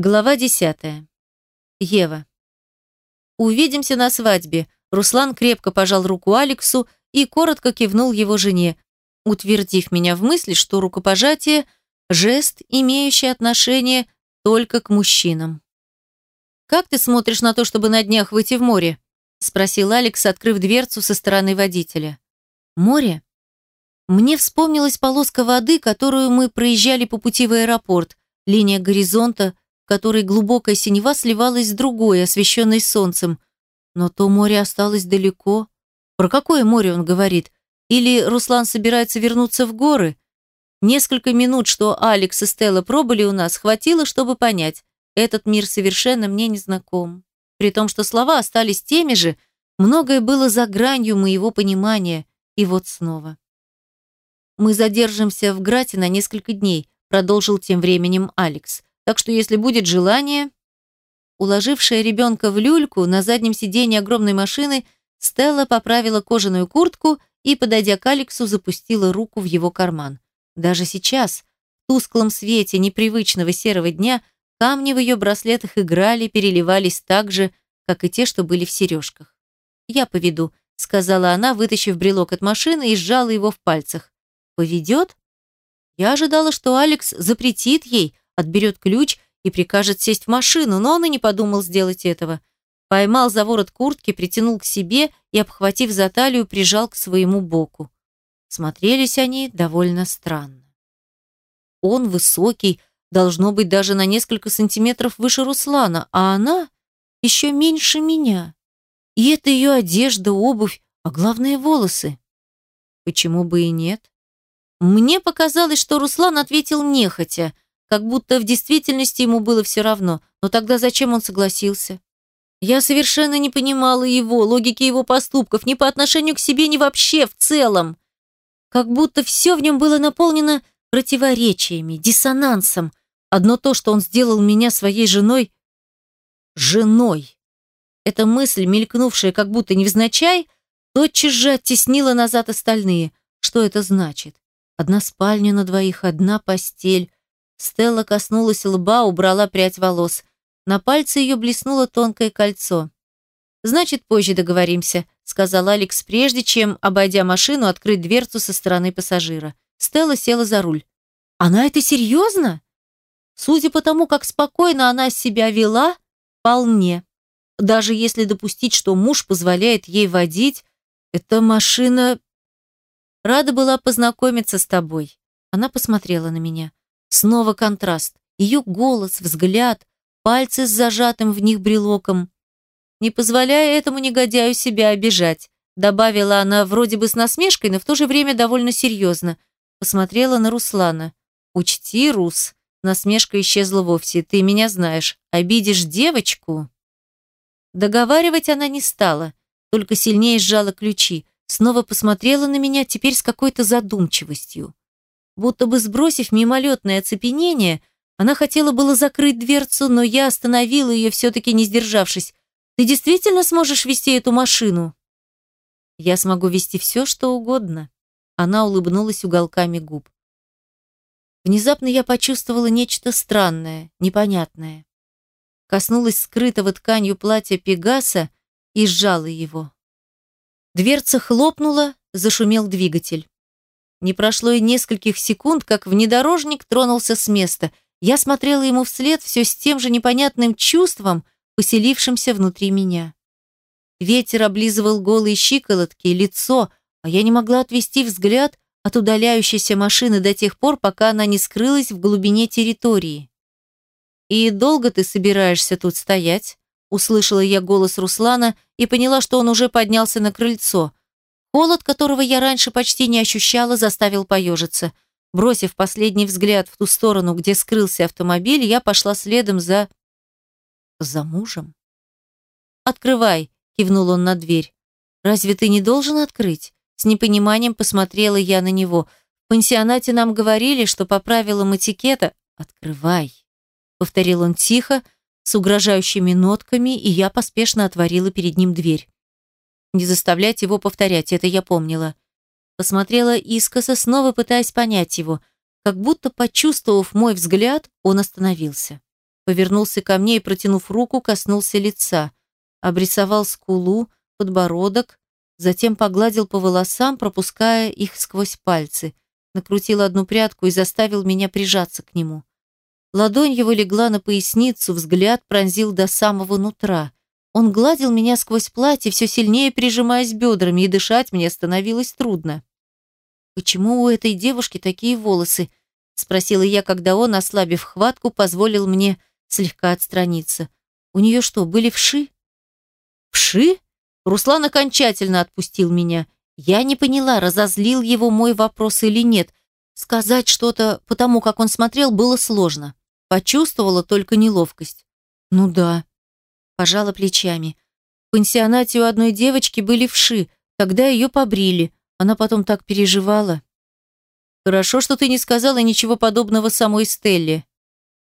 Глава десятая. Ева. Увидимся на свадьбе. Руслан крепко пожал руку Алексу и коротко кивнул его жене, утвердив меня в мысли, что рукопожатие – жест, имеющий отношение только к мужчинам. «Как ты смотришь на то, чтобы на днях выйти в море?» – спросил Алекс, открыв дверцу со стороны водителя. «Море?» Мне вспомнилась полоска воды, которую мы проезжали по пути в аэропорт, линия горизонта, которой глубокая синева сливалась с другой, освещенной солнцем. Но то море осталось далеко. Про какое море он говорит? Или Руслан собирается вернуться в горы? Несколько минут, что Алекс и Стелла пробыли у нас, хватило, чтобы понять, этот мир совершенно мне не знаком. При том, что слова остались теми же, многое было за гранью моего понимания. И вот снова. «Мы задержимся в Грате на несколько дней», продолжил тем временем Алекс. «Так что, если будет желание...» Уложившая ребенка в люльку на заднем сиденье огромной машины, Стелла поправила кожаную куртку и, подойдя к Алексу, запустила руку в его карман. Даже сейчас, в тусклом свете непривычного серого дня, камни в ее браслетах играли, переливались так же, как и те, что были в сережках. «Я поведу», — сказала она, вытащив брелок от машины и сжала его в пальцах. «Поведет?» Я ожидала, что Алекс запретит ей, отберет ключ и прикажет сесть в машину, но он и не подумал сделать этого. Поймал за ворот куртки, притянул к себе и, обхватив за талию, прижал к своему боку. Смотрелись они довольно странно. Он высокий, должно быть даже на несколько сантиметров выше Руслана, а она еще меньше меня. И это ее одежда, обувь, а главное волосы. Почему бы и нет? Мне показалось, что Руслан ответил нехотя, как будто в действительности ему было все равно, но тогда зачем он согласился? Я совершенно не понимала его, логики его поступков, ни по отношению к себе, ни вообще в целом. Как будто все в нем было наполнено противоречиями, диссонансом. Одно то, что он сделал меня своей женой... Женой. Эта мысль, мелькнувшая как будто невзначай, тотчас же оттеснила назад остальные. Что это значит? Одна спальня на двоих, одна постель. Стелла коснулась лба, убрала прядь волос. На пальце ее блеснуло тонкое кольцо. «Значит, позже договоримся», — сказал Алекс, прежде чем, обойдя машину, открыть дверцу со стороны пассажира. Стелла села за руль. «Она это серьезно?» Судя по тому, как спокойно она себя вела, вполне. Даже если допустить, что муж позволяет ей водить, эта машина... Рада была познакомиться с тобой. Она посмотрела на меня. Снова контраст. Ее голос, взгляд, пальцы с зажатым в них брелоком. Не позволяя этому негодяю себя обижать, добавила она вроде бы с насмешкой, но в то же время довольно серьезно. Посмотрела на Руслана. «Учти, Рус, насмешка исчезла вовсе. Ты меня знаешь. Обидишь девочку?» Договаривать она не стала, только сильнее сжала ключи, снова посмотрела на меня, теперь с какой-то задумчивостью. Будто бы сбросив мимолетное оцепенение, она хотела было закрыть дверцу, но я остановила ее, все-таки не сдержавшись. «Ты действительно сможешь вести эту машину?» «Я смогу вести все, что угодно». Она улыбнулась уголками губ. Внезапно я почувствовала нечто странное, непонятное. Коснулась скрытого тканью платья Пегаса и сжала его. Дверца хлопнула, зашумел двигатель. Не прошло и нескольких секунд, как внедорожник тронулся с места – я смотрела ему вслед все с тем же непонятным чувством, поселившимся внутри меня. Ветер облизывал голые щиколотки, лицо, а я не могла отвести взгляд от удаляющейся машины до тех пор, пока она не скрылась в глубине территории. «И долго ты собираешься тут стоять?» Услышала я голос Руслана и поняла, что он уже поднялся на крыльцо. Холод, которого я раньше почти не ощущала, заставил поежиться – Бросив последний взгляд в ту сторону, где скрылся автомобиль, я пошла следом за... за мужем. «Открывай», — кивнул он на дверь. «Разве ты не должен открыть?» С непониманием посмотрела я на него. В пансионате нам говорили, что по правилам этикета «Открывай», — повторил он тихо, с угрожающими нотками, и я поспешно отворила перед ним дверь. Не заставлять его повторять, это я помнила. Посмотрела искоса, снова пытаясь понять его. Как будто почувствовав мой взгляд, он остановился. Повернулся ко мне и, протянув руку, коснулся лица. Обрисовал скулу, подбородок, затем погладил по волосам, пропуская их сквозь пальцы. Накрутил одну прядку и заставил меня прижаться к нему. Ладонь его легла на поясницу, взгляд пронзил до самого нутра. Он гладил меня сквозь платье, все сильнее прижимаясь бедрами, и дышать мне становилось трудно. «Почему у этой девушки такие волосы?» – спросила я, когда он, ослабив хватку, позволил мне слегка отстраниться. «У нее что, были вши?» «Вши?» Руслан окончательно отпустил меня. Я не поняла, разозлил его мой вопрос или нет. Сказать что-то, потому как он смотрел, было сложно. Почувствовала только неловкость. «Ну да», пожала плечами. В пансионате у одной девочки были вши, тогда ее побрили. Она потом так переживала. Хорошо, что ты не сказала ничего подобного самой Стелле.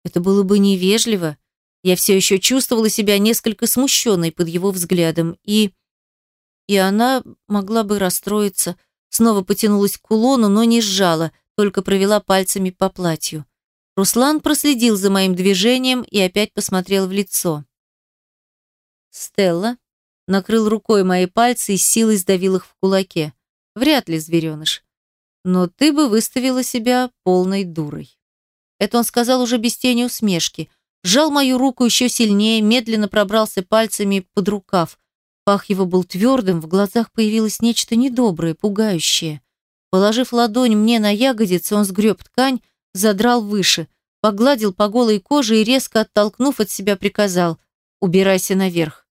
Это было бы невежливо. Я все еще чувствовала себя несколько смущенной под его взглядом, и... И она могла бы расстроиться. Снова потянулась к кулону, но не сжала, только провела пальцами по платью. Руслан проследил за моим движением и опять посмотрел в лицо. Стелла накрыл рукой мои пальцы и силой сдавил их в кулаке. Вряд ли, звереныш. Но ты бы выставила себя полной дурой. Это он сказал уже без тени усмешки. Сжал мою руку еще сильнее, медленно пробрался пальцами под рукав. Пах его был твердым, в глазах появилось нечто недоброе, пугающее. Положив ладонь мне на ягодицы, он сгреб ткань, задрал выше, погладил по голой коже и, резко оттолкнув от себя, приказал «Убирайся наверх».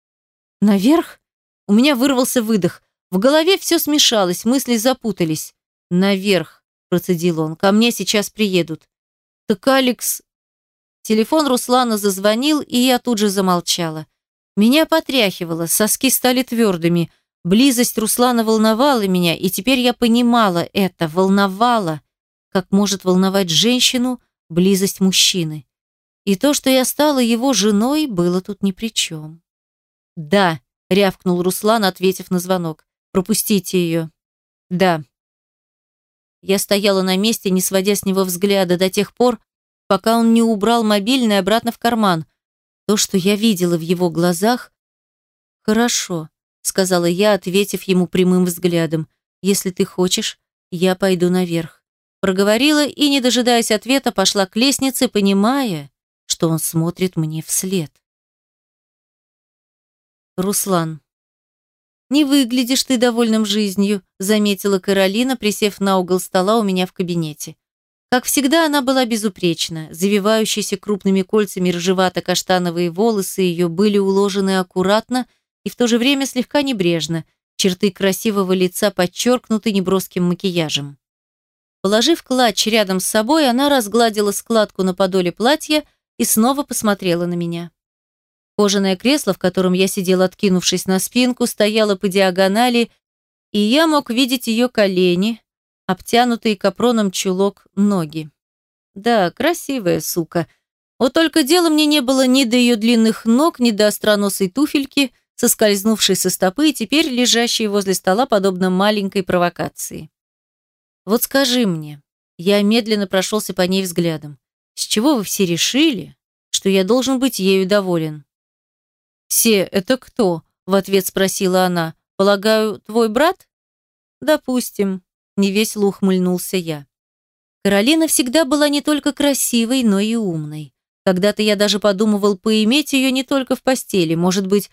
Наверх? У меня вырвался выдох. В голове все смешалось, мысли запутались. Наверх, процедил он. Ко мне сейчас приедут. Так Алекс... Телефон Руслана зазвонил, и я тут же замолчала. Меня потряхивало, соски стали твердыми. Близость Руслана волновала меня, и теперь я понимала это, волновала, как может волновать женщину близость мужчины. И то, что я стала его женой, было тут ни при чем. «Да», — рявкнул Руслан, ответив на звонок. «Пропустите ее». «Да». Я стояла на месте, не сводя с него взгляда до тех пор, пока он не убрал мобильный обратно в карман. То, что я видела в его глазах... «Хорошо», — сказала я, ответив ему прямым взглядом. «Если ты хочешь, я пойду наверх». Проговорила и, не дожидаясь ответа, пошла к лестнице, понимая, что он смотрит мне вслед. Руслан. «Не выглядишь ты довольным жизнью», заметила Каролина, присев на угол стола у меня в кабинете. Как всегда, она была безупречна. Завивающиеся крупными кольцами рыжевато-каштановые волосы ее были уложены аккуратно и в то же время слегка небрежно. Черты красивого лица подчеркнуты неброским макияжем. Положив клатч рядом с собой, она разгладила складку на подоле платья и снова посмотрела на меня. Кожаное кресло, в котором я сидел, откинувшись на спинку, стояло по диагонали, и я мог видеть ее колени, обтянутые капроном чулок ноги. Да, красивая сука. Вот только дела мне не было ни до ее длинных ног, ни до остроносой туфельки, соскользнувшей со стопы и теперь лежащей возле стола, подобно маленькой провокации. Вот скажи мне, я медленно прошелся по ней взглядом, с чего вы все решили, что я должен быть ею доволен? «Все это кто?» – в ответ спросила она. «Полагаю, твой брат?» «Допустим», – невесело ухмыльнулся я. Каролина всегда была не только красивой, но и умной. Когда-то я даже подумывал поиметь ее не только в постели, может быть,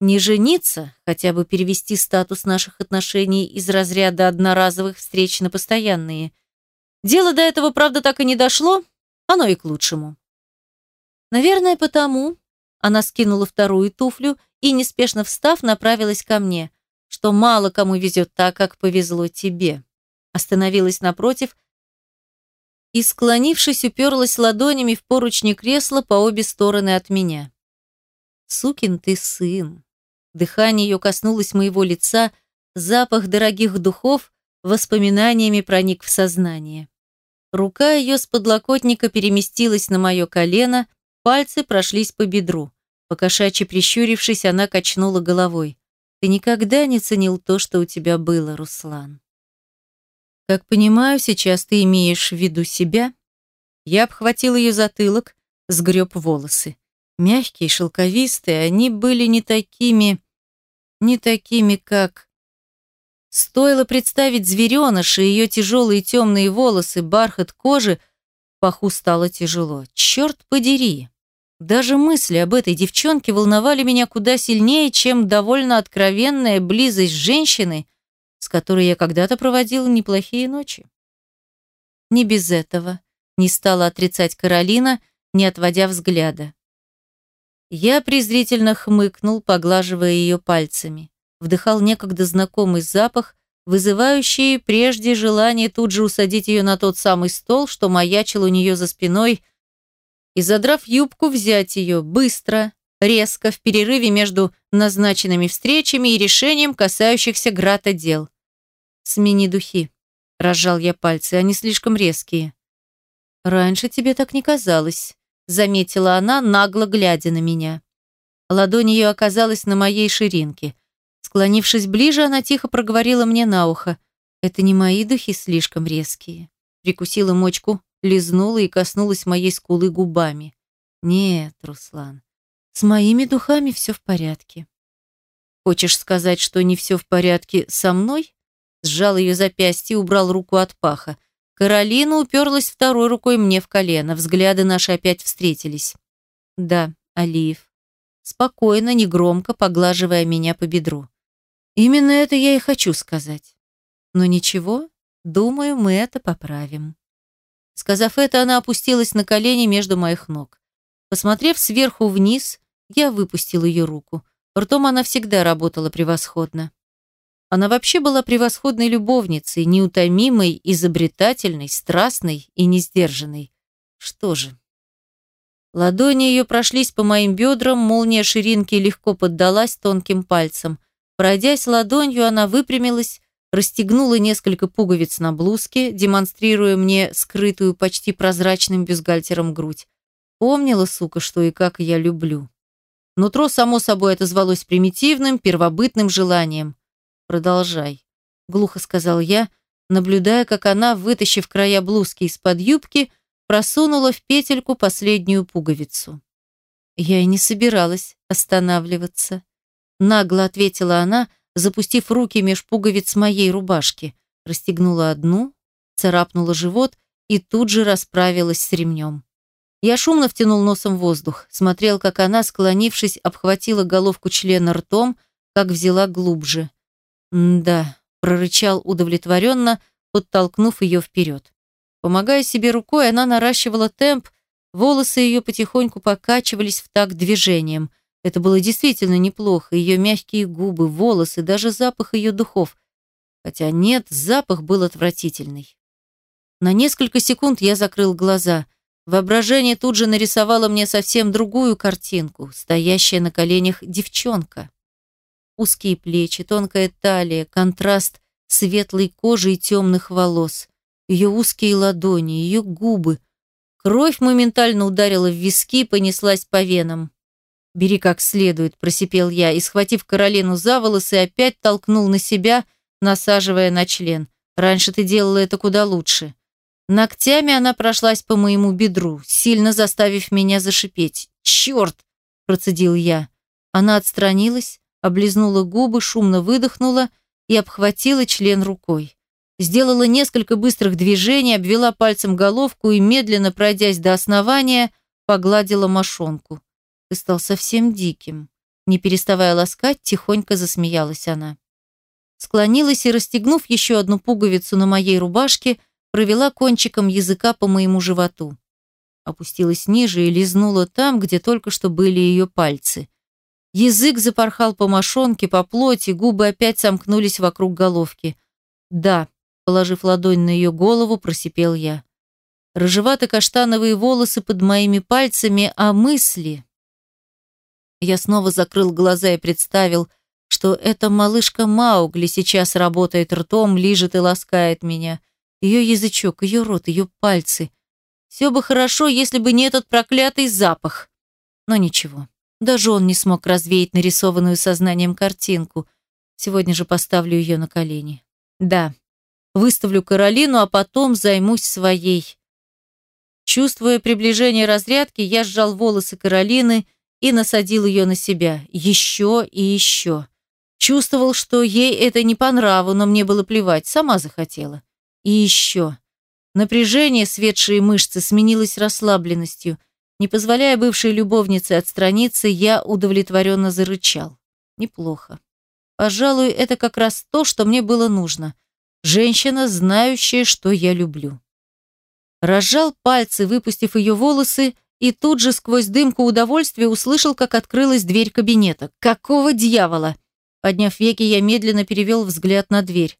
не жениться, хотя бы перевести статус наших отношений из разряда одноразовых встреч на постоянные. Дело до этого, правда, так и не дошло, оно и к лучшему. Наверное, потому, она скинула вторую туфлю и, неспешно встав, направилась ко мне. Что мало кому везет так, как повезло тебе. Остановилась напротив и, склонившись, уперлась ладонями в поручни кресла по обе стороны от меня. «Сукин ты сын!» Дыхание ее коснулось моего лица, запах дорогих духов воспоминаниями проник в сознание. Рука ее с подлокотника переместилась на мое колено – Пальцы прошлись по бедру. Покошачьи прищурившись, она качнула головой. «Ты никогда не ценил то, что у тебя было, Руслан». «Как понимаю, сейчас ты имеешь в виду себя?» Я обхватил ее затылок, сгреб волосы. Мягкие, шелковистые, они были не такими... не такими, как... Стоило представить звереныша и ее тяжелые темные волосы, бархат кожи, паху стало тяжело. Черт подери! Даже мысли об этой девчонке волновали меня куда сильнее, чем довольно откровенная близость женщины, с которой я когда-то проводила неплохие ночи. Не без этого не стала отрицать Каролина, не отводя взгляда. Я презрительно хмыкнул, поглаживая ее пальцами. Вдыхал некогда знакомый запах, вызывающий прежде желание тут же усадить ее на тот самый стол, что маячил у нее за спиной, и, задрав юбку, взять ее быстро, резко, в перерыве между назначенными встречами и решением, касающихся грата дел. «Смени духи», – разжал я пальцы, – «они слишком резкие». «Раньше тебе так не казалось», заметила она, нагло глядя на меня. Ладонь ее оказалась на моей ширинке. Склонившись ближе, она тихо проговорила мне на ухо. «Это не мои духи слишком резкие». Прикусила мочку, лизнула и коснулась моей скулы губами. «Нет, Руслан, с моими духами все в порядке». «Хочешь сказать, что не все в порядке со мной?» Сжал ее запястье и убрал руку от паха. Каролина уперлась второй рукой мне в колено. Взгляды наши опять встретились. Да, Алиев. Спокойно, негромко, поглаживая меня по бедру. Именно это я и хочу сказать. Но ничего, думаю, мы это поправим. Сказав это, она опустилась на колени между моих ног. Посмотрев сверху вниз, я выпустил ее руку. Ртом она всегда работала превосходно. Она вообще была превосходной любовницей, неутомимой, изобретательной, страстной и несдержанной. Что же? Ладони ее прошлись по моим бедрам, молния ширинки легко поддалась тонким пальцем. Пройдясь ладонью, она выпрямилась, расстегнула несколько пуговиц на блузке, демонстрируя мне скрытую почти прозрачным бюстгальтером грудь. Помнила, сука, что и как я люблю. Нутро, само собой, отозвалось примитивным, первобытным желанием. «Продолжай», – глухо сказал я, наблюдая, как она, вытащив края блузки из-под юбки, просунула в петельку последнюю пуговицу. Я и не собиралась останавливаться. Нагло ответила она, запустив руки меж пуговиц моей рубашки, расстегнула одну, царапнула живот и тут же расправилась с ремнем. Я шумно втянул носом воздух, смотрел, как она, склонившись, обхватила головку члена ртом, как взяла глубже – «Да», – прорычал удовлетворенно, подтолкнув ее вперед. Помогая себе рукой, она наращивала темп, волосы ее потихоньку покачивались в такт движением. Это было действительно неплохо, ее мягкие губы, волосы, даже запах ее духов. Хотя нет, запах был отвратительный. На несколько секунд я закрыл глаза. Воображение тут же нарисовало мне совсем другую картинку, стоящая на коленях девчонка. Узкие плечи, тонкая талия, контраст светлой кожи и темных волос, ее узкие ладони, ее губы. Кровь моментально ударила в виски и понеслась по венам. «Бери как следует», – просипел я, и, схватив Каролину за волосы, опять толкнул на себя, насаживая на член. «Раньше ты делала это куда лучше». Ногтями она прошлась по моему бедру, сильно заставив меня зашипеть. «Черт!» – процедил я. Она отстранилась, облизнула губы, шумно выдохнула и обхватила член рукой. Сделала несколько быстрых движений, обвела пальцем головку и, медленно пройдясь до основания, погладила мошонку. «Ты стал совсем диким». Не переставая ласкать, тихонько засмеялась она. Склонилась и, расстегнув еще одну пуговицу на моей рубашке, провела кончиком языка по моему животу. Опустилась ниже и лизнула там, где только что были ее пальцы. Язык запорхал по мошонке, по плоти, губы опять сомкнулись вокруг головки. «Да», — положив ладонь на ее голову, просипел я. Рыжевато-каштановые волосы под моими пальцами, а мысли... Я снова закрыл глаза и представил, что эта малышка Маугли сейчас работает ртом, лижет и ласкает меня. Ее язычок, ее рот, ее пальцы. Все бы хорошо, если бы не этот проклятый запах. Но ничего. Даже он не смог развеять нарисованную сознанием картинку. Сегодня же поставлю ее на колени. Да, выставлю Каролину, а потом займусь своей Чувствуя приближение разрядки, я сжал волосы Каролины и насадил ее на себя. Еще и еще. Чувствовал, что ей это не по нраву, но мне было плевать, сама захотела. И еще. Напряжение, светшие мышцы, сменилось расслабленностью. Не позволяя бывшей любовнице отстраниться, я удовлетворенно зарычал. Неплохо. Пожалуй, это как раз то, что мне было нужно. Женщина, знающая, что я люблю. Разжал пальцы, выпустив ее волосы, и тут же сквозь дымку удовольствия услышал, как открылась дверь кабинета. Какого дьявола? Подняв веки, я медленно перевел взгляд на дверь.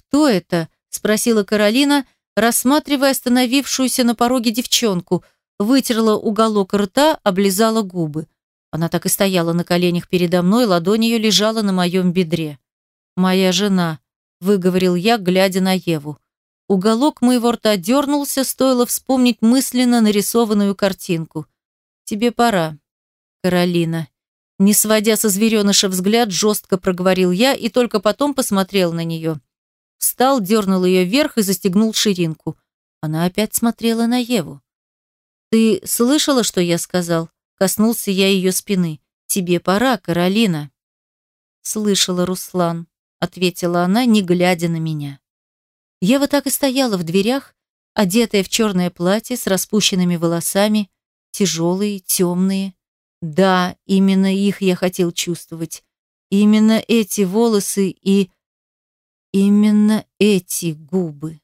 «Кто это?» – спросила Каролина, рассматривая остановившуюся на пороге девчонку, вытерла уголок рта, облизала губы. Она так и стояла на коленях передо мной, ладонь ее лежала на моем бедре. «Моя жена», – выговорил я, глядя на Еву. Уголок моего рта дернулся, стоило вспомнить мысленно нарисованную картинку. «Тебе пора, Каролина», не сводя со звереныша взгляд, жестко проговорил я и только потом посмотрел на нее. Встал, дернул ее вверх и застегнул ширинку. Она опять смотрела на Еву. «Ты слышала, что я сказал?» Коснулся я ее спины. «Тебе пора, Каролина». «Слышала, Руслан», — ответила она, не глядя на меня. Ева так и стояла в дверях, одетая в черное платье с распущенными волосами, тяжелые, темные, да, именно их я хотел чувствовать. Именно эти волосы и... Именно эти губы.